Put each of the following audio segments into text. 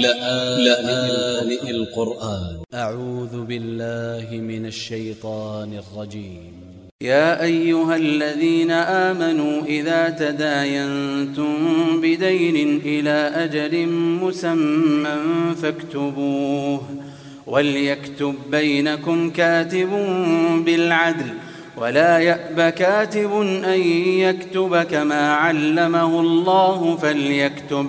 لآن القرآن. أ ع و ذ ب ا ل ل ه من ا ل ش ي ط ا ن ا ل ج ي م يا أيها الذين آمنوا إذا تداينتم بدين إلى أجل مسمى فاكتبوه وليكتب بينكم كاتب بالعدل ولا يأب كاتب أن يكتب كما علمه الله فليكتب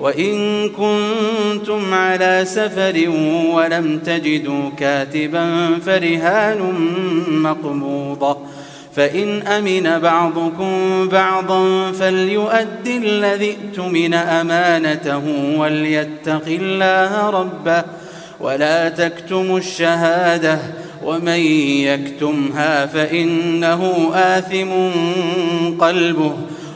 وإن كنتم على سفر ولم تجدوا كاتبا فرهان مقبوضة. فإن أمن بعضكم بعضا فليؤد الذي ائتمن أمانته وليتق الله ربه ولا تكتموا الشهادة ومن يكتمها فإنه آثم قلبه.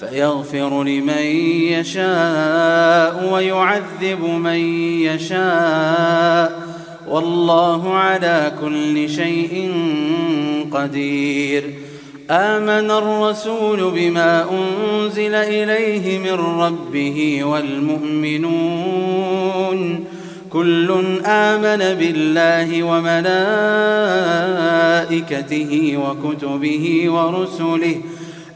فيغفر لمن يشاء ويعذب من يشاء والله على كل شيء قدير. آمن الرسول بما أنزل إليه من ربه والمؤمنون. كل آمن بالله وملائكته وكتبه ورسله